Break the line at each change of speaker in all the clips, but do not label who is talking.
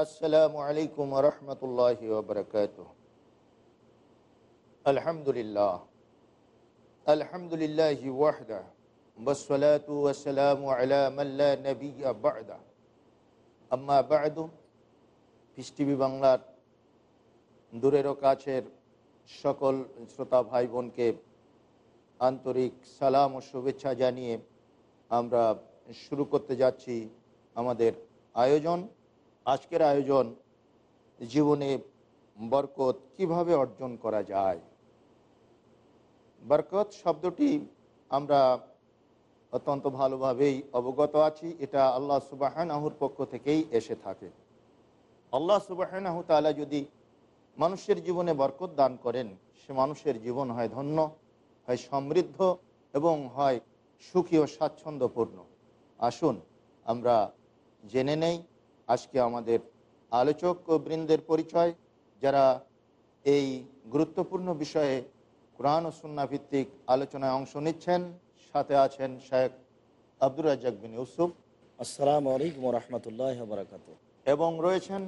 আসসালামু আলাইকুম রহমতুল্লাহ ওবরকাত আলহামদুলিল্লাহ আলহামদুলিল্লাহ ওয়াহদা والصلاة والسلام على من لا نبي بعده আম্মা বাদু পিস টিভি বাংলার দূরেরও কাছের সকল শ্রোতা ভাই বোনকে আন্তরিক সালাম ও শুভেচ্ছা জানিয়ে আমরা শুরু করতে যাচ্ছি আমাদের আয়োজন আজকের আয়োজন জীবনে বরকত কীভাবে অর্জন করা যায়? বরকত শব্দটি আমরা অত্যন্ত ভালোভাবেই অবগত আছি। এটা আল্লাহ সুবাহানাহুর পক্ষ থেকেই এসে থাকে। আল্লাহ সুবাহানাহু তালা যদি মানুষের জীবনে বরকত দান করেন, সে মানুষের জীবন হয় ধন্য, হয় সমৃদ্ধ এবং হয় সুখী ও স্বাচ্ছন্দ্যপূর্ণ। আসুন, আমরা জেনে নেই আজকে আমাদের আলোচক ও বৃন্দের পরিচয় যারা এই গুরুত্বপূর্ণ বিষয়ে কোরআন ও সুন্না ভিত্তিক আলোচনায় অংশ নিচ্ছেন সাথে আছেন শেখ আব্দুর রাজ্জাক বিন ইউসুফ।
আসসালামু আলাইকুম রহমতুল্লাহ বরাকাত
এবং রয়েছেন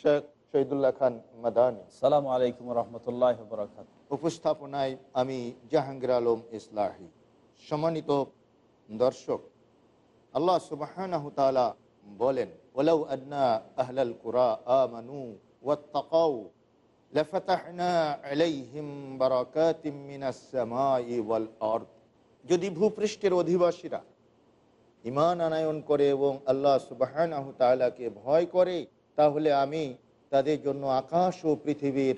শেখ শহীদুল্লাহ খান মাদানী।
সালাম আলাইকুম রহমতুল্লাহ বরাকাত
উপস্থাপনায় আমি জাহাঙ্গীর আলম ইসলাহি। সম্মানিত দর্শক আল্লাহ তাআলা বলেন ওলাউ আদনা আহলাল কুরা আমানু ওয়াত্তাকাউ লাফাতাহনা আলাইহিম বারাকাতিম মিনাস সামাই ওয়াল যদি ভূপৃষ্ঠের অধিবাসীরা ইমান আনায়ন করে এবং আল্লাহ সুবাহানাহু তাআলাকে ভয় করে, তাহলে আমি তাদের জন্য আকাশ ও পৃথিবীর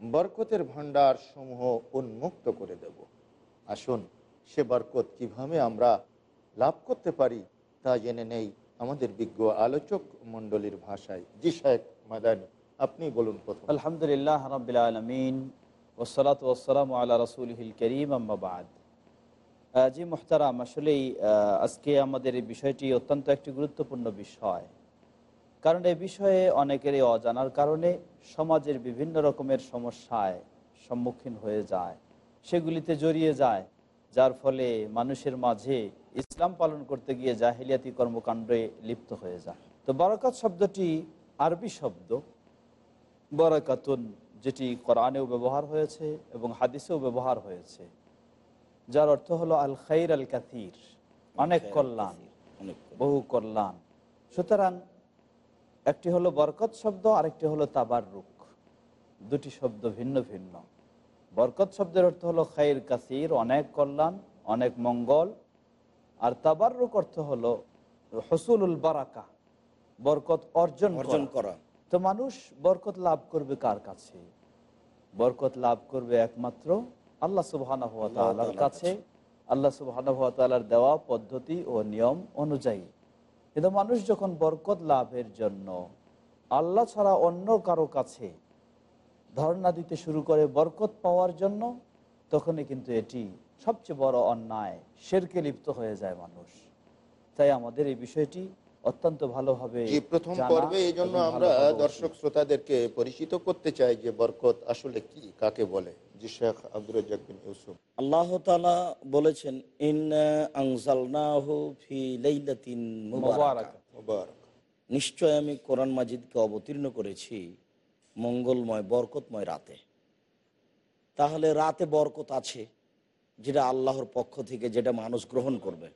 বরকতের ভাণ্ডার সমূহ উন্মুক্ত করে দেব। আসুন সে বরকত কীভাবে আমরা লাভ করতে পারি তা জেনে নেই। আমাদের বিজ্ঞ আলোচক মণ্ডলীর ভাষায়। জি শেখ মাদানী, আপনি বলুন প্রথম।
আলহামদুলিল্লাহ রবিল আলমিন ওসলাত ওসালাম আল্লাহ রসুলহিল করিম আম্মাবাদ জি মোহতারাম, আসলেই আজকে আমাদের এই বিষয়টি অত্যন্ত একটি গুরুত্বপূর্ণ বিষয়। কারণ এই বিষয়ে অনেকেরই অজানার কারণে সমাজের বিভিন্ন রকমের সমস্যায় সম্মুখীন হয়ে যায়, সেগুলিতে জড়িয়ে যায়, যার ফলে মানুষের মাঝে ইসলাম পালন করতে গিয়ে জাহিলিয়াতি কর্মকাণ্ডে লিপ্ত হয়ে যায় তো বরকত শব্দটি আরবি শব্দ। বরাকাতুন, যেটি কোরআনেও ব্যবহার হয়েছে এবং হাদিসেও ব্যবহার হয়েছে। যার অর্থ হলো আল খাইর আল কাথির অনেক কল্যাণ, বহু কল্যাণ। সুতরাং একটি হলো বরকত শব্দ, আরেকটি হলো তাবার রুখ দুটি শব্দ ভিন্ন ভিন্ন। বরকত শব্দের অর্থ হলো খাইর কাসির, অনেক কল্যাণ, অনেক মঙ্গল আর তাবার রুখ অর্থ হলো হসুলুল বারাকা বরকত অর্জন
অর্জন
করা। তো মানুষ বরকত লাভ করবে কার কাছে? বরকত লাভ করবে একমাত্র আল্লাহ তাআলার কাছে। আল্লাহ ওয়া দেওয়া পদ্ধতি ও নিয়ম অনুযায়ী। কিন্তু মানুষ যখন বরকত লাভের জন্য আল্লাহ ছাড়া অন্য কারও কাছে ধর্ণা দিতে শুরু করে বরকত পাওয়ার জন্য তখনই কিন্তু এটি সবচেয়ে বড় অন্যায় শেরকে লিপ্ত হয়ে যায় মানুষ। তাই আমাদের এই বিষয়টি অত্যন্ত ভালোভাবে
প্রথম পর্বে এই জন্য আমরা দর্শক শ্রোতাদেরকে পরিচিত করতে চাই যে বরকত আসলে কি কাকে বলে। জি শেখ আব্দুর বিন ইউসুফ।
আল্লাহ তাআলা বলেছেন ফি লাইলাতিন মুবারাকা।
মোবারক।
মুবারক।
নিশ্চয় আমি কোরআন মাজিদকে অবতীর্ণ করেছি মঙ্গলময় বরকতময় রাতে। তাহলে রাতে বরকত আছে। যেটা আল্লাহর পক্ষ থেকে যেটা মানুষ গ্রহণ করবে।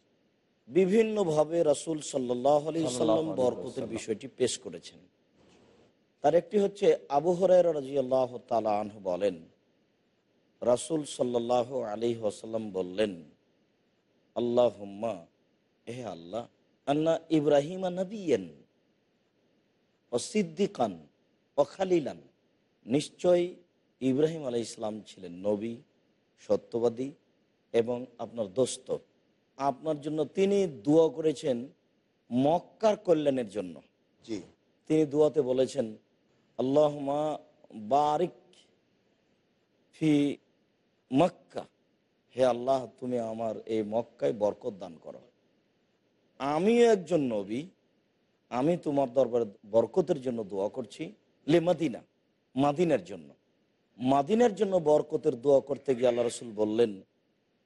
বিভিন্নভাবে রাসূল সাল্লাহ আলি সাল্লাম বরকতের বিষয়টি পেশ করেছেন। তার একটি হচ্ছে আবু হরাইরা রাদিয়াল্লাহু তাআলা বলেন রাসূল সাল্লাহ আলী ওয়াসাল্লাম বললেন আল্লাহ হুম্মা হে আল্লাহ আন্না ইব্রাহিম নবীন ও সিদ্দিকান ও খালিলান। নিশ্চয় ইব্রাহিম আলাই ইসলাম ছিলেন নবী সত্যবাদী এবং আপনার দোস্ত। আপনার জন্য তিনি দোয়া করেছেন মক্কার কল্যাণের জন্য।
জি।
তিনি দুয়াতে বলেছেন আল্লাহমা বারিক ফি মক্কা। হে আল্লাহ তুমি আমার এই মক্কায় বরকত দান করো। আমিও একজন নবী আমি তোমার দরবারে বরকতের জন্য দোয়া করছি লে মাদিনা মাদিনার জন্য। মাদিনার জন্য বরকতের দোয়া করতে গিয়ে আল্লাহ রসুল বললেন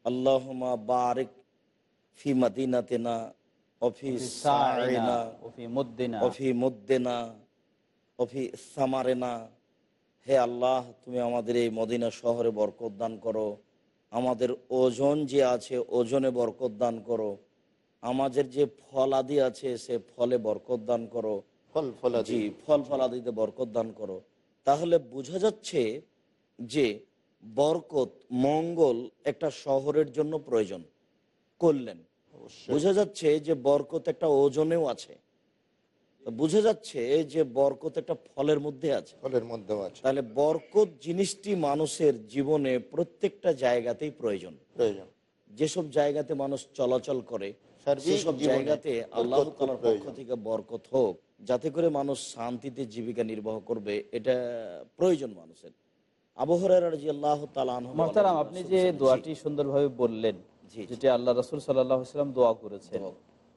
আল্লাহমা বারিক ফি মাদিনাতেনা অফি সাইনা
ওফি মুদ্দিনা।
অফি মুদ্দেনা অফি সামারেনা। হে আল্লাহ তুমি আমাদের এই মদিনা শহরে বরকত দান করো। আমাদের ওজন যে আছে ওজনে বরকত দান করো। আমাদের যে ফল আদি আছে সে ফলে বরকত দান করো।
ফল ফলাদি।
ফল ফলাদিতে বরকত দান করো। তাহলে বোঝা যাচ্ছে যে বরকত মঙ্গল একটা শহরের জন্য প্রয়োজন করলেন। বোঝা যাচ্ছে যে বরকত একটা ওজনেও আছে। বোঝা যাচ্ছে যে বরকত একটা ফলের মধ্যে আছে।
ফলের মধ্যেও আছে।
তাহলে বরকত জিনিসটি মানুষের জীবনে প্রত্যেকটা জায়গাতেই প্রয়োজন।
প্রয়োজন।
যেসব জায়গাতে মানুষ চলাচল করে সেসব জায়গাতে আল্লাহ তালার পক্ষ থেকে বরকত হোক যাতে করে মানুষ শান্তিতে জীবিকা নির্বাহ করবে এটা প্রয়োজন মানুষের।
আপনি যে দোয়াটি সুন্দরভাবে বললেন। যেটি আল্লাহ রসুল সাল্লাম দোয়া করেছেন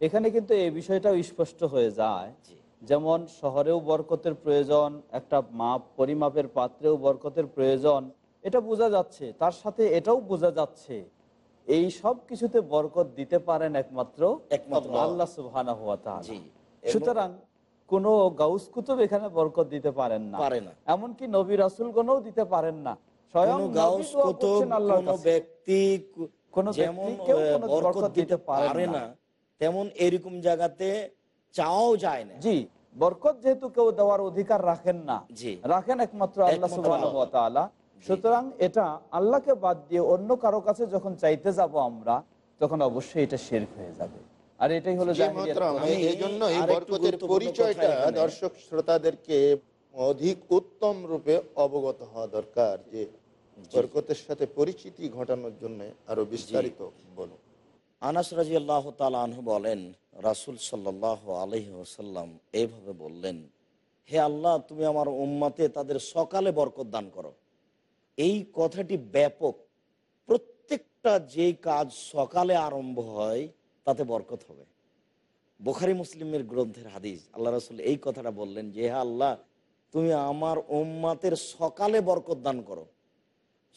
এখানে কিন্তু এই বিষয়টাও স্পষ্ট হয়ে যায় যেমন শহরেও বরকতের প্রয়োজন একটা মাপ পরিমাপের পাত্রেও বরকতের প্রয়োজন এটা বোঝা যাচ্ছে তার সাথে এটাও বোঝা যাচ্ছে এই সব কিছুতে বরকত দিতে পারেন একমাত্র
একমাত্র
আল্লাহ।
জি।
সুতরাং কোন গাউস কুতুব এখানে বরকত দিতে পারেন না।
পারে না।
এমনকি নবী রাসুল রাসূলগণও দিতে পারেন না। স্বয়ং
গাউস কুতুব কোনো ব্যক্তি
কোনো
যেমন বরকত দিতে পারে
না।
তেমন এরকম জায়গাতে চাওয়াও যায় না।
জি বরকত যেহেতু কেউ দেওয়ার অধিকার রাখেন না।
জি।
রাখেন একমাত্র আল্লাহ
একমাত্র
সুবহানাহু ওয়া তাআলা। সুতরাং এটা আল্লাহকে বাদ দিয়ে অন্য কারও কাছে যখন চাইতে যাব আমরা তখন অবশ্যই এটা শিরক হয়ে যাবে। আর এটাই হলো
এই জন্য এই বরকতের পরিচয়টা দর্শক শ্রোতাদেরকে অধিক উত্তম রূপে অবগত হওয়া দরকার যে বরকতের সাথে পরিচিতি ঘটানোর জন্য আরও বিস্তারিত বলুন।
আনাস রাজি আল্লাহ তালু বলেন রাসুল সাল্লাহ আলহি ওসাল্লাম এইভাবে বললেন হে আল্লাহ তুমি আমার উম্মাতে তাদের সকালে বরকত দান করো। এই কথাটি ব্যাপক। প্রত্যেকটা যে কাজ সকালে আরম্ভ হয় তাতে বরকত হবে। বোখারি মুসলিমের গ্রন্থের হাদিস, আল্লাহ রসুল এই কথাটা বললেন যে, হে আল্লাহ, তুমি আমার উম্মাতের সকালে বরকত দান করো।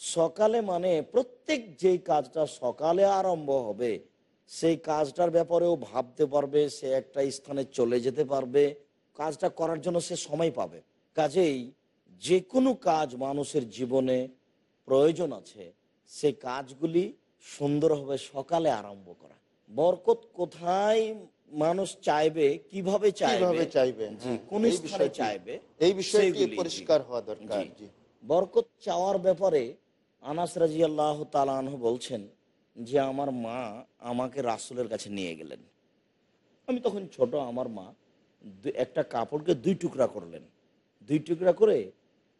সকালে মানে প্রত্যেক যেই কাজটা সকালে আরম্ভ হবে, সেই কাজটার ব্যাপারেও ভাবতে পারবে, সে একটা স্থানে চলে যেতে পারবে। কাজটা করার জন্য সে সময় পাবে। কাজেই যে কোনো কাজ মানুষের জীবনে প্রয়োজন আছে, সে কাজগুলি সুন্দরভাবে সকালে আরম্ভ করা। বরকত কোথায় মানুষ চাইবে কীভাবে চাইবে?
চাইবে?
কোন স্থানে চাইবে?
এই বিষয়টি
জি।
পরিষ্কার হওয়া দরকার
বরকত চাওয়ার ব্যাপারে আনাস রাজি আল্লাহ তালাহ বলছেন যে আমার মা আমাকে রাসুলের কাছে নিয়ে গেলেন। আমি তখন ছোট আমার মা একটা কাপড়কে দুই টুকরা করলেন। দুই টুকরা করে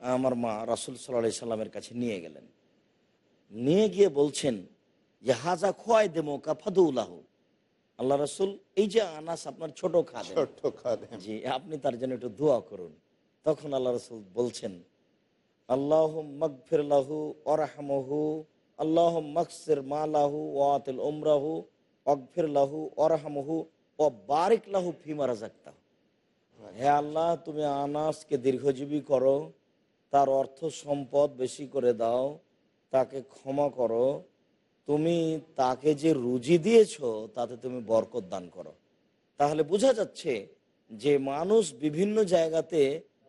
আমার মা রাসুল সাল্লাহ সাল্লামের কাছে নিয়ে গেলেন। নিয়ে গিয়ে বলছেন যে হাজা খোয়াই দেমো কাফাদুল্লাহ আল্লাহ রাসুল এই যে আনাস আপনার ছোট খাদেম জি আপনি তার জন্য একটু দোয়া করুন। তখন আল্লাহ রসুল বলছেন আল্লাহ মগফির লাহু অরহামহু আল্লাহ মকসির মালাহু ওয়াতিল উমরাহু অগফির লাহু অরহামহু ও বারিক লাহু ফিমা রাজাক্তা হে আল্লাহ তুমি আনাসকে দীর্ঘজীবী করো তার অর্থ সম্পদ বেশি করে দাও তাকে ক্ষমা করো তুমি তাকে যে রুজি দিয়েছ তাতে তুমি বরকত দান করো। তাহলে বোঝা যাচ্ছে যে মানুষ বিভিন্ন জায়গাতে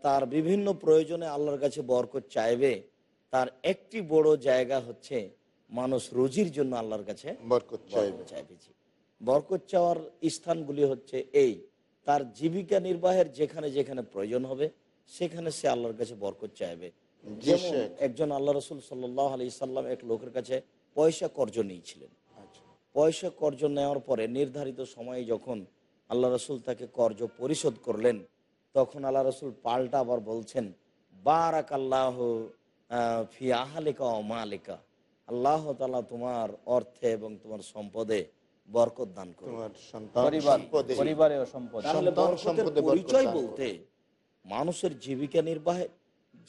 তার বিভিন্ন প্রয়োজনে আল্লাহর কাছে বরকত চাইবে তার একটি বড় জায়গা হচ্ছে মানুষ রুজির জন্য আল্লাহর কাছে
বরকত চাইবে
বরকত চাইবে। বরকত চাওয়ার স্থানগুলি হচ্ছে এই তার জীবিকা নির্বাহের যেখানে যেখানে প্রয়োজন হবে সেখানে সে আল্লাহর কাছে বরকত চাইবে। একজন আল্লাহ রসুল সাল্লাহ আলি সাল্লাম এক লোকের কাছে পয়সা কর্জ নিয়েছিলেন।
আচ্ছা।
পয়সা কর্জ নেওয়ার পরে নির্ধারিত সময়ে যখন আল্লাহ রসুল তাকে কর্জ পরিশোধ করলেন তখন আল্লাহ রসুল পাল্টা আবার বলছেন বারাক আল্লাহ ফি আহালিকা ও মালিকা। আল্লাহ তালা তোমার অর্থে এবং তোমার সম্পদে বরকত দান পরিচয় বলতে মানুষের জীবিকা নির্বাহে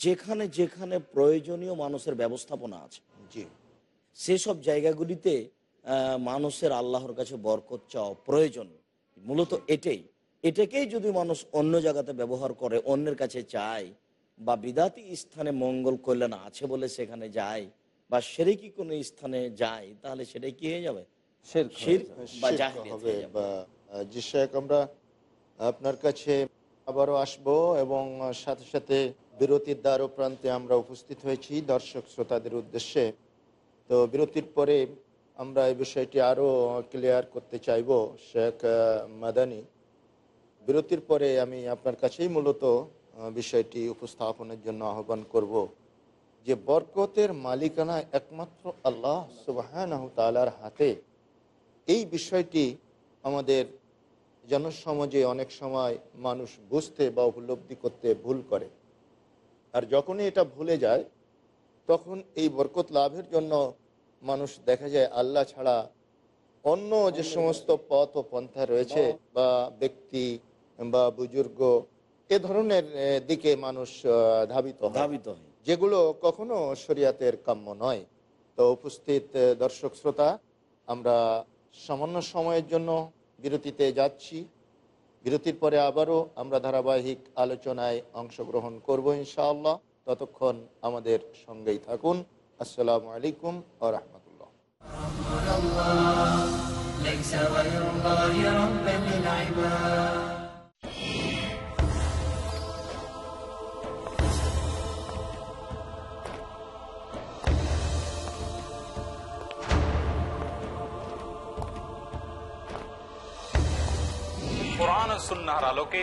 যেখানে যেখানে প্রয়োজনীয় মানুষের ব্যবস্থাপনা আছে।
জি।
সেসব জায়গাগুলিতে মানুষের আল্লাহর কাছে বরকত চাওয়া প্রয়োজন। মূলত এটাই। এটাকেই যদি মানুষ অন্য জায়গাতে ব্যবহার করে অন্যের কাছে চায় বা বিদাতি স্থানে মঙ্গল কল্যাণ আছে বলে সেখানে যায় বা সেরেকি কোনো স্থানে যায় তাহলে সেটাই কি হয়ে যাবে?
আমরা আপনার কাছে আবারও আসব এবং সাথে সাথে বিরতির দ্বার প্রান্তে আমরা উপস্থিত হয়েছি দর্শক শ্রোতাদের উদ্দেশ্যে। তো বিরতির পরে আমরা এই বিষয়টি আরও ক্লিয়ার করতে চাইব, শেখ মাদানি। বিরতির পরে আমি আপনার কাছেই মূলত বিষয়টি উপস্থাপনের জন্য আহ্বান করব যে বরকতের মালিকানা একমাত্র আল্লাহ সুবাহ তালার হাতে। এই বিষয়টি আমাদের জনসমাজে অনেক সময় মানুষ বুঝতে বা উপলব্ধি করতে ভুল করে। আর যখনই এটা ভুলে যায় তখন এই বরকত লাভের জন্য মানুষ দেখা যায় আল্লাহ ছাড়া অন্য যে সমস্ত পথ ও পন্থা রয়েছে বা ব্যক্তি বা বুজুর্গ এ ধরনের দিকে মানুষ ধাবিত
ধাবিত
যেগুলো কখনো শরিয়াতের কাম্য নয়। তো উপস্থিত দর্শক শ্রোতা আমরা সামান্য সময়ের জন্য বিরতিতে যাচ্ছি। বিরতির পরে আবারও আমরা ধারাবাহিক আলোচনায় অংশগ্রহণ করব ইনশাআল্লাহ। ততক্ষণ আমাদের সঙ্গেই থাকুন। আসসালামু আলাইকুম আ রহমতুল্লাহ।
কোরআন সুন্নাহার আলোকে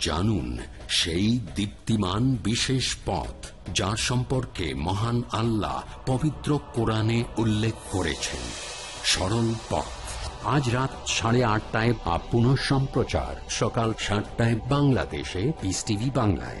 জানুন সেই দীপ্তিমান বিশেষ পথ যার সম্পর্কে মহান আল্লাহ পবিত্র কোরআনে উল্লেখ করেছেন। সরল পথ। আজ রাত সাড়ে আটটায় বা পুনঃ সম্প্রচার সকাল সাতটায় বাংলাদেশে পিস টিভি বাংলায়।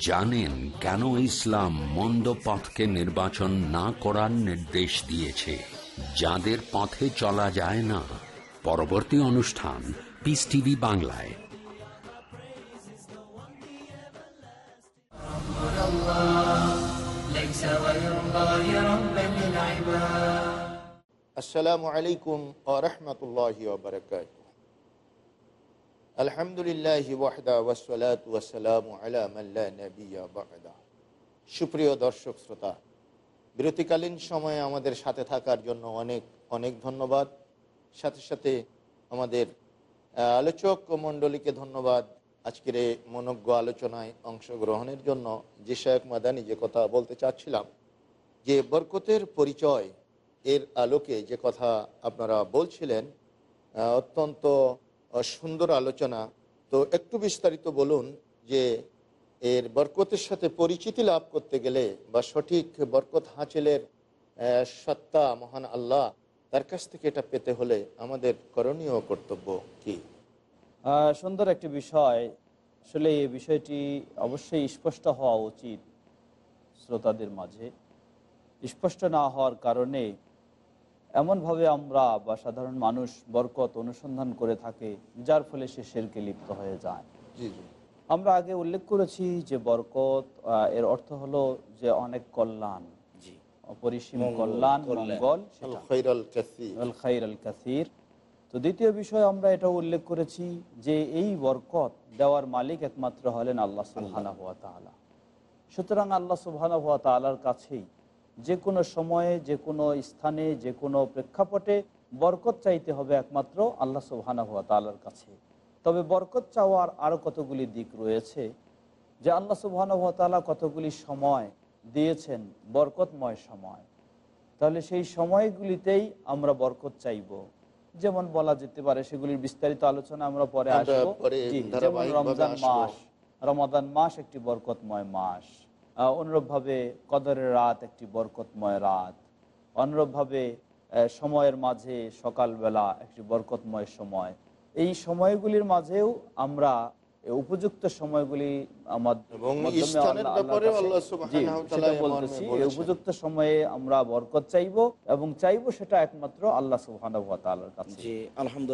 জানেন কেন ইসলাম মন্দ পথকে নির্বাচন না করার নির্দেশ দিয়েছে। যাদের পথে চলা যায় না। পরবর্তী অনুষ্ঠান পিস টিভি বাংলায়।
আসসালামু আলাইকুম আহমতুল্লাহ আলহামদুলিল্লাহ সুপ্রিয় দর্শক শ্রোতা, বিরতিকালীন সময়ে আমাদের সাথে থাকার জন্য অনেক অনেক ধন্যবাদ। সাথে সাথে আমাদের আলোচক মণ্ডলীকে ধন্যবাদ। আজকের এই মনজ্ঞ আলোচনায় অংশগ্রহণের জন্য যে শেখ মাদানি যে কথা বলতে চাচ্ছিলাম, যে বরকতের পরিচয় এর আলোকে যে কথা আপনারা বলছিলেন অত্যন্ত সুন্দর আলোচনা। তো একটু বিস্তারিত বলুন যে এর বরকতের সাথে পরিচিতি লাভ করতে গেলে বা সঠিক বরকত হাঁচেলের সত্তা মহান আল্লাহ, তার কাছ থেকে এটা পেতে হলে আমাদের করণীয় কর্তব্য কি?
সুন্দর একটি বিষয়। আসলে এই বিষয়টি অবশ্যই স্পষ্ট হওয়া উচিত শ্রোতাদের মাঝে। স্পষ্ট না হওয়ার কারণে এমনভাবে আমরা বা সাধারণ মানুষ বরকত অনুসন্ধান করে থাকে যার ফলে সে শেরকে লিপ্ত হয়ে যায়। আমরা আগে উল্লেখ করেছি যে বরকত এর অর্থ হলো যে অনেক কল্যাণ। অপরিসীম কল্যাণ। মঙ্গল
কাসীর।
তো দ্বিতীয় বিষয় আমরা এটা উল্লেখ করেছি যে এই বরকত দেওয়ার মালিক একমাত্র হলেন আল্লাহ তাআলা। সুতরাং আল্লাহ তাআলার কাছেই যে কোনো সময়ে যে কোনো স্থানে যে কোনো প্রেক্ষাপটে বরকত চাইতে হবে একমাত্র আল্লাহ সুবহানাহু ওয়া তাআলার কাছে। তবে বরকত চাওয়ার আরও কতগুলি দিক রয়েছে যে আল্লাহ সুবহানাহু ওয়া তাআলা কতগুলি সময় দিয়েছেন বরকতময় সময়। তাহলে সেই সময়গুলিতেই আমরা বরকত চাইব। যেমন বলা যেতে পারে সেগুলির বিস্তারিত আলোচনা আমরা পরে আসব। যেমন রমজান মাস রমাদান মাস একটি বরকতময় মাস। অনুরূপভাবে কদরের রাত একটি বরকতময় রাত। অনুরূপভাবে সময়ের মাঝে সকালবেলা একটি বরকতময় সময়। এই সময়গুলির মাঝেও আমরা উপযুক্ত সময়গুলি বলতেছি উপযুক্ত সময়ে আমরা বরকত চাইব এবং চাইব সেটা একমাত্র আল্লাহ ওয়া কাছে।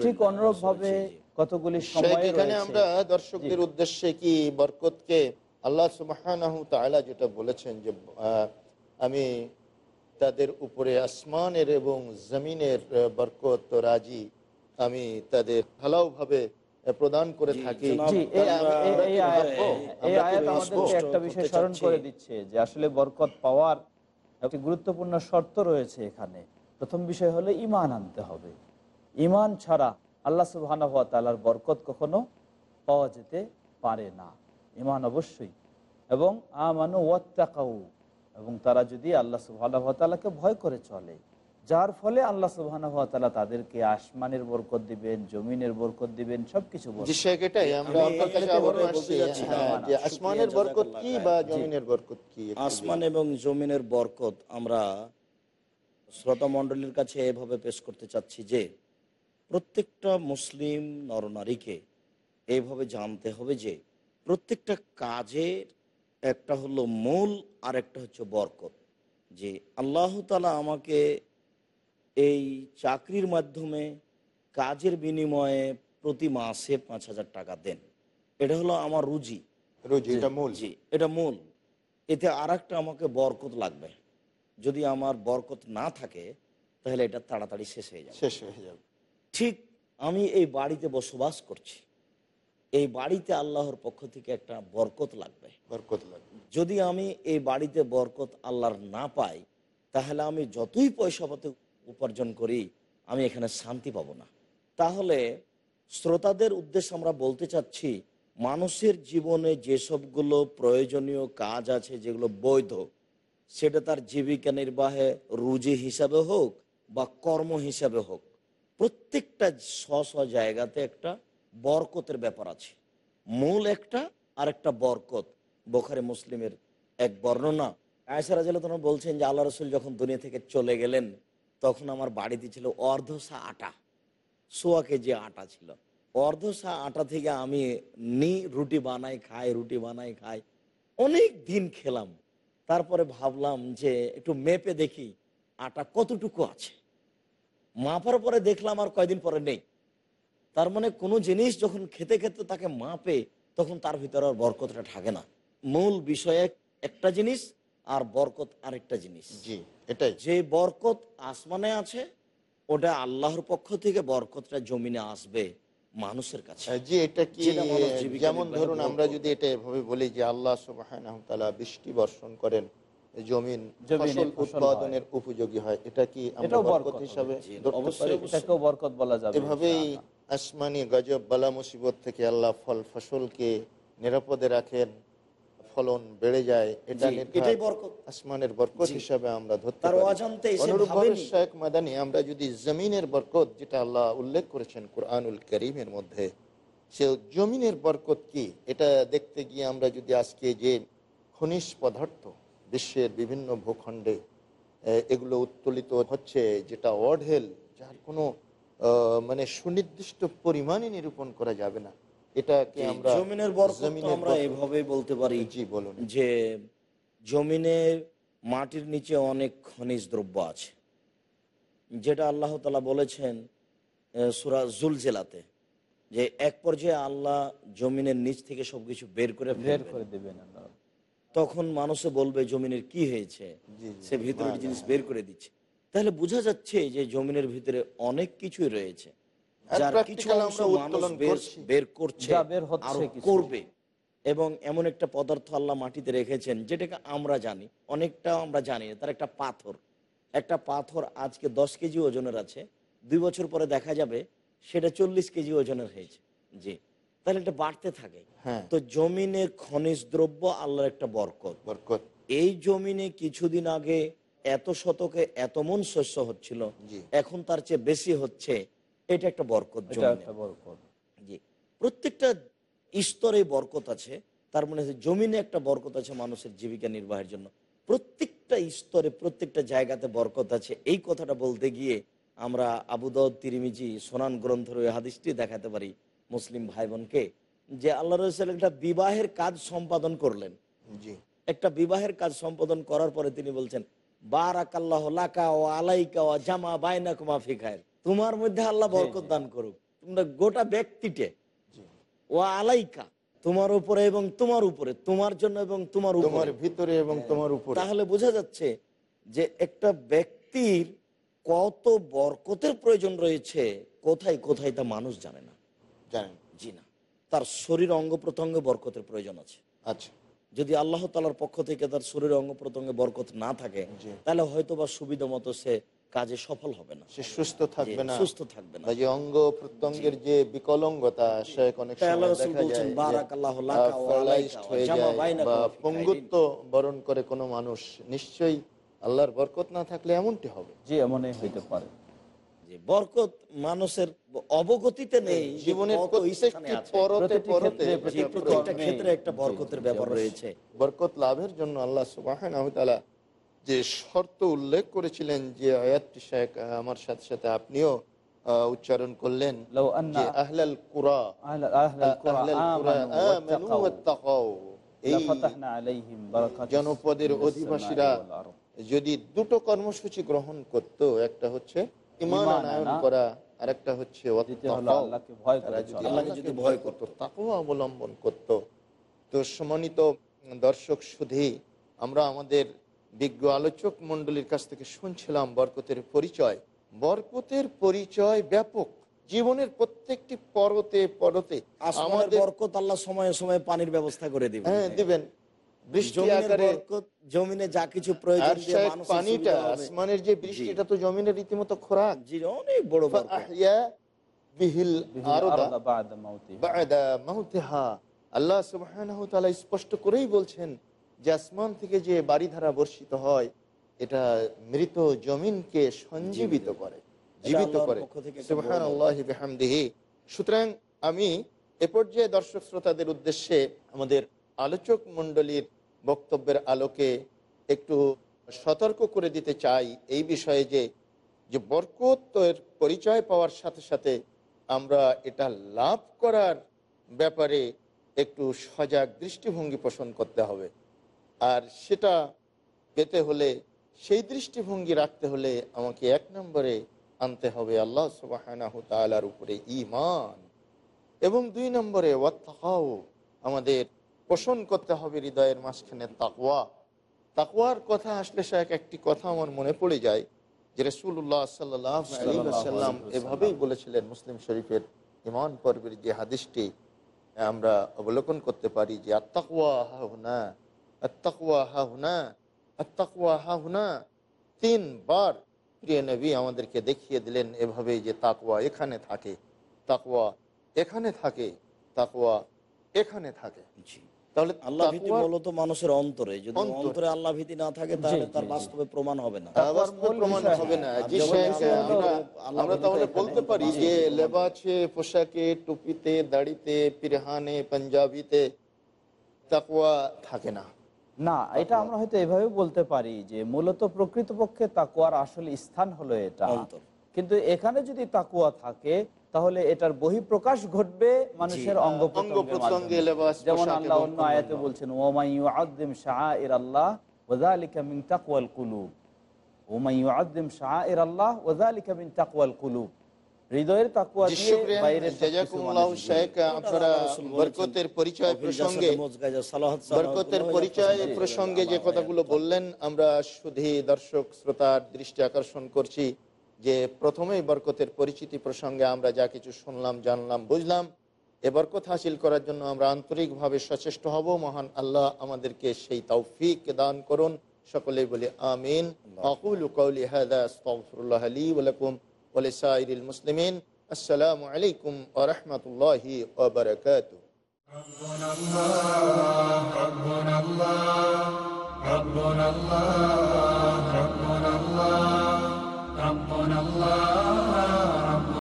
ঠিক অনুরূপ ভাবে। কতগুলি সময়
এখানে আমরা দর্শকদের উদ্দেশ্যে কি বরকতকে আল্লাহ সুবহানাহু তাআলা যেটা বলেছেন যে আমি তাদের উপরে আসমানের এবং জমিনের বরকত রাজি। আমি তাদের ঢালাওভাবে প্রদান করে থাকি।
এই আয়াত আমাদেরকে একটা বিষয় স্মরণ করে দিচ্ছে যে আসলে বরকত পাওয়ার একটি গুরুত্বপূর্ণ শর্ত রয়েছে এখানে। প্রথম বিষয় হলো ইমান আনতে হবে। ইমান ছাড়া আল্লাহ তাআলার বরকত কখনো পাওয়া যেতে পারে না। ইমান অবশ্যই। এবং আমানু ওয়াত্তাকাউ এবং তারা যদি আল্লাহ সুবহানাহু ওয়া ভয় করে চলে যার ফলে আল্লাহ সুবহানাহু ওয়া তাআলা তাদেরকে আসমানের বরকত দিবেন জমিনের বরকত দিবেন সবকিছু
হ্যাঁ,
হ্যাঁ,
যে
শুকরিয়া,
আসমানের বরকত কি বা জমিনের বরকত কি
আসমান এবং জমিনের বরকত আমরা শ্রোতা মণ্ডলীর কাছে এভাবে পেশ করতে চাচ্ছি যে প্রত্যেকটা মুসলিম নরনারীকে এইভাবে জানতে হবে যে প্রত্যেকটা কাজের একটা হলো মূল আর একটা হচ্ছে বরকত। যে আল্লাহ তালা আমাকে এই চাকরির মাধ্যমে কাজের বিনিময়ে প্রতি মাসে পাঁচ হাজার টাকা দেন। এটা হলো আমার রুজি।
রুজি এটা মূল।
জি এটা মূল। এতে আর আমাকে বরকত লাগবে। যদি আমার বরকত না থাকে তাহলে এটা তাড়াতাড়ি শেষ হয়ে যাবে।
শেষ হয়ে যাবে।
ঠিক আমি এই বাড়িতে বসবাস করছি। এই বাড়িতে আল্লাহর পক্ষ থেকে একটা বরকত লাগবে।
বরকত লাগবে।
যদি আমি এই বাড়িতে বরকত আল্লাহর না পাই তাহলে আমি যতই পয়সা পাতে উপার্জন করি আমি এখানে শান্তি পাবো না। তাহলে শ্রোতাদের উদ্দেশ্যে আমরা বলতে চাচ্ছি মানুষের জীবনে যেসবগুলো প্রয়োজনীয় কাজ আছে যেগুলো বৈধ সেটা তার জীবিকা নির্বাহে রুজি হিসাবে হোক বা কর্ম হিসাবে হোক প্রত্যেকটা স্ব স্ব জায়গাতে একটা বরকতের ব্যাপার আছে। মূল একটা আর একটা বরকত। বোখারে, মুসলিমের এক বর্ণনা। আয়সার তোমার বলছেন যে আল্লাহ রসুল যখন দুনিয়া থেকে চলে গেলেন, তখন আমার বাড়িতে ছিল অর্ধসা আটা। সোয়া কেজি আটা ছিল। অর্ধসা আটা থেকে আমি নি রুটি বানাই, খাই, রুটি বানাই, খাই। অনেক দিন খেলাম। তারপরে ভাবলাম যে, একটু মেপে দেখি আটা কতটুকু আছে। মাপার পরে দেখলাম আর কয়দিন পরে নেই। তার মানে কোনো জিনিস যখন খেতে খেতে তাকে মাপে তখন তার ভিতরে আর বরকতটা থাকে না। মূল বিষয়ে একটা জিনিস আর বরকত আরেকটা জিনিস।
জি এটাই।
যে বরকত আসমানে আছে ওটা আল্লাহর পক্ষ থেকে বরকতটা জমিনে আসবে মানুষের কাছে।
জি এটা কি যেমন ধরুন আমরা যদি এটা এভাবে বলি যে আল্লাহ সুবহানাহু তাআলা বৃষ্টি বর্ষণ করেন জমিন ফসল
ফসল
উৎপাদনের উপযোগী হয় এটা কি আমরা বরকত
বরকত
হিসাবে
অবশ্যই,
পারি?
বরকত বলা যাবে
এভাবেই
ইনশাআল্লাহ।
আসমানি গজব বালা মুসিবত থেকে আল্লাহ ফল ফসলকে নিরাপদে রাখেন ফলন বেড়ে যায় এটা। আসমানের বরকত হিসাবে আমরা ধরতে। শেখ মাদানি আমরা যদি জমিনের বরকত যেটা আল্লাহ উল্লেখ করেছেন কোরআনুল করিমের মধ্যে সে জমিনের বরকত কি এটা দেখতে গিয়ে আমরা যদি আজকে যে খনিজ পদার্থ বিশ্বের বিভিন্ন ভূখণ্ডে এগুলো উত্তোলিত হচ্ছে যেটা অঢেল যার কোনো মানে সুনির্দিষ্ট পরিমাণে নিরূপণ করা যাবে না। এটাকে আমরা
জমিনের আমরা
বরকত-
এভাবে বলতে পারি
জি বলুন।
যে জমিনে মাটির নিচে অনেক খনিজ দ্রব্য আছে। যেটা আল্লাহ তালা বলেছেন সুরা জুলজেলাতে যে এক পর্যায়ে আল্লাহ জমিনের নিচ থেকে সবকিছু বের করে
বের করে দেবেন
তখন মানুষে বলবে জমিনের কি হয়েছে। সে ভিতরের
হ্যাঁ,
জিনিস
হ্যাঁ।
বের করে দিচ্ছে। তাহলে বোঝা যাচ্ছে যে জমিনের ভিতরে অনেক কিছুই রয়েছে। যার কিছু অংশ মানুষ বের-
করছে।
যা বের হচ্ছে
আরও
কিছু।
করবে। এবং এমন একটা পদার্থ আল্লাহ মাটিতে রেখেছেন যেটাকে আমরা জানি। অনেকটা আমরা জানি তার একটা পাথর। একটা পাথর আজকে দশ কেজি ওজনের আছে। দুই বছর পরে দেখা যাবে সেটা চল্লিশ কেজি ওজনের হয়েছে। জি। তাহলে এটা বাড়তে থাকে।
হ্যাঁ।
তো জমিনের খনিজ দ্রব্য আল্লাহর একটা বরকত।
বরকত।
এই জমিনে কিছুদিন আগে এত শতকে এত মন শস্য হচ্ছিল। এখন তার চেয়ে বেশি হচ্ছে এটা একটা বরকত জি। প্রত্যেকটা স্তরে বরকত আছে তার মানে হচ্ছে জমিনে একটা বরকত আছে মানুষের জীবিকা নির্বাহের জন্য। প্রত্যেকটা স্তরে প্রত্যেকটা জায়গাতে বরকত আছে। এই কথাটা বলতে গিয়ে আমরা আবুদাউদ তিরিমিজি সোনান গ্রন্থের ওই হাদিসটি দেখাতে পারি মুসলিম ভাই বোনকে যে আল্লাহ রসুল একটা বিবাহের কাজ সম্পাদন করলেন।
জি।
একটা বিবাহের কাজ সম্পাদন করার পরে তিনি বলছেন বারাকাল্লাহ লাকা ও আলাইকা ও জামা বাইনা কুমা ফিখায় তোমার মধ্যে আল্লাহ বরকত দান করুক। তোমরা গোটা ব্যক্তিতে ও আলাইকা তোমার উপরে এবং তোমার উপরে তোমার জন্য এবং তোমার
তোমার
উপরে
ভিতরে এবং তোমার উপরে।
তাহলে বোঝা যাচ্ছে যে একটা ব্যক্তির কত বরকতের প্রয়োজন রয়েছে কোথায় কোথায় তা মানুষ জানে না।
জানেন
জি না। তার শরীর অঙ্গ প্রত্যঙ্গে বরকতের প্রয়োজন আছে।
আচ্ছা।
যদি আল্লাহ তালার পক্ষ থেকে তার শরীর অঙ্গ প্রত্যঙ্গে বরকত না থাকে তাহলে হয়তো বা সুবিধা মতো সে কাজে সফল হবে না।
সে সুস্থ থাকবে না।
সুস্থ থাকবে না।
যে অঙ্গ প্রত্যঙ্গের যে বিকলঙ্গতা সে অনেক যে। পঙ্গুত্ব বরণ করে কোনো মানুষ। নিশ্চয়ই আল্লাহর বরকত না থাকলে এমনটি হবে।
জি এমনই হইতে পারে।
যে বরকত মানুষের অবগতিতে নেই
জীবনের প্রত্যেকটি
ক্ষেত্রে,
প্রত্যেকটা ক্ষেত্রে একটা বরকতের ব্যাপার রয়েছে।
বরকত লাভের জন্য আল্লাহ সুবাহান যে শর্ত উল্লেখ করেছিলেন যে আয়াতটি শেখ আমার সাথে সাথে আপনিও উচ্চারণ করলেন আহলাল কুরা জনপদের অধিবাসীরা। যদি দুটো কর্মসূচি গ্রহণ করত একটা হচ্ছে ইমান আনায়ন করা আর একটা হচ্ছে।
আল্লাহকে ভয়
যদি করত তাকেও অবলম্বন করত। তো সম্মানিত দর্শক সুধী আমরা আমাদের বিজ্ঞ আলোচক মণ্ডলীর কাছ থেকে শুনছিলাম বরকতের পরিচয়। বরকতের পরিচয় ব্যাপক। জীবনের প্রত্যেকটি পরতে পরতে আমাদের
বরকত আল্লাহ সময়ে সময়ে পানির ব্যবস্থা করে দিবেন।
হ্যাঁ দিবেন। বৃষ্টি আকারে
জমিনে যা কিছু প্রয়োজন
আর
দিয়ে
শায়দ
মানুষের
পানিটা আসমানের যে বৃষ্টি এটা তো জমিনের রীতিমতো খোরাক।
জি অনেক বড়
বিহিল
বিহিল
আরদা।
আরদা বা'দা মাউতিহা।
বা'দা মাউতিহা। আল্লাহ সুবহানাহু তাআলা স্পষ্ট করেই বলছেন যে আসমান থেকে যে বাড়িধারা বর্ষিত হয় এটা মৃত জমিনকে সঞ্জীবিত করে জীবিত করে। সুবহানাল্লাহি বিহামদিহি। সুতরাং আমি এ পর্যায়ে দর্শক শ্রোতাদের উদ্দেশ্যে আমাদের আলোচক মণ্ডলীর বক্তব্যের আলোকে একটু সতর্ক করে দিতে চাই এই বিষয়ে যে যে বরকতের পরিচয় পাওয়ার সাথে সাথে আমরা এটা লাভ করার ব্যাপারে একটু সজাগ দৃষ্টিভঙ্গি পোষণ করতে হবে। আর সেটা পেতে হলে, সেই দৃষ্টিভঙ্গি রাখতে হলে আমাকে এক নম্বরে আনতে হবে আল্লাহ সুবাহ তালার উপরে ইমান এবং দুই নম্বরে ওয়াত্তাকাও আমাদের পোষণ করতে হবে হৃদয়ের মাঝখানে তাকওয়া। তাকওয়ার কথা আসলে এক একটি কথা আমার মনে পড়ে যায় যে রসুল্লাহ সাল্লাম এভাবেই বলেছিলেন মুসলিম শরীফের ইমান পর্বের যে হাদিসটি আমরা অবলোকন করতে পারি যে আত্তাকুয়া হা হুনা আত্তাকুয়া হা হুনা আত্তাকুয়া হা হুনা তিনবার প্রিয় নবী আমাদেরকে দেখিয়ে দিলেন এভাবে যে তাকুয়া এখানে থাকে তাকুয়া এখানে থাকে তাকুয়া এখানে থাকে।
জি।
তাহলে
আল্লাহ ভীতি মূলত মানুষের অন্তরে। যদি
অন্তরে।
অন্তরে আল্লাহ ভীতি না থাকে তাহলে তার বাস্তবে প্রমাণ হবে না।
প্রমাণ হবে না। জি
যেমন
শেখ,
আল্লাহ
আমরা
আল্লাহ
আমরা
ভীতি
তাহলে বলতে পারি যে
জি,
পোশাকে টুপিতে দাড়িতে পিরহানে পাঞ্জাবিতে তাকওয়া থাকে না।
না এটা আমরা হয়তো এভাবে বলতে পারি যে মূলত প্রকৃতপক্ষে তাকুয়ার আসল স্থান হলো এটা।
অন্তর।
কিন্তু এখানে যদি তাকুয়া থাকে তাহলে এটার বহিঃপ্রকাশ ঘটবে মানুষের অঙ্গ
অঙ্গ প্রত্যঙ্গে
যেমন আল্লাহ অন্য আয়াতে। বলছেন ইউআদ্দিম শাআইর আল্লাহ মিন কুলুব। ইউআদ্দিম শাআইর আল্লাহ মিন তাকওয়াল কুলুব। হৃদয়ের তাকুয়া দিয়ে বাইরের সবকিছু
জাযাকুমুল্লাহ আপনারা বরকতের পরিচয় প্রসঙ্গে বরকতের প্রসঙ্গে যে কথাগুলো বললেন আমরা শুধু দর্শক শ্রোতার দৃষ্টি আকর্ষণ করছি। যে প্রথমেই বরকতের পরিচিতি প্রসঙ্গে আমরা যা কিছু শুনলাম জানলাম বুঝলাম এ বরকত হাসিল করার জন্য আমরা আন্তরিকভাবে সচেষ্ট হব মহান আল্লাহ আমাদেরকে সেই তৌফিক দান করুন সকলেই বলি আমিন আকুলু কওলি হাদা আস্তাগফিরুল্লাহ লি ওয়া লাকুম ওয়া লিসাইরিল মুসলিমিন আসসালামু আলাইকুম ওয়া রাহমাতুল্লাহি ওয়া বারাকাতুহু
ربنا الله ربنا الله الله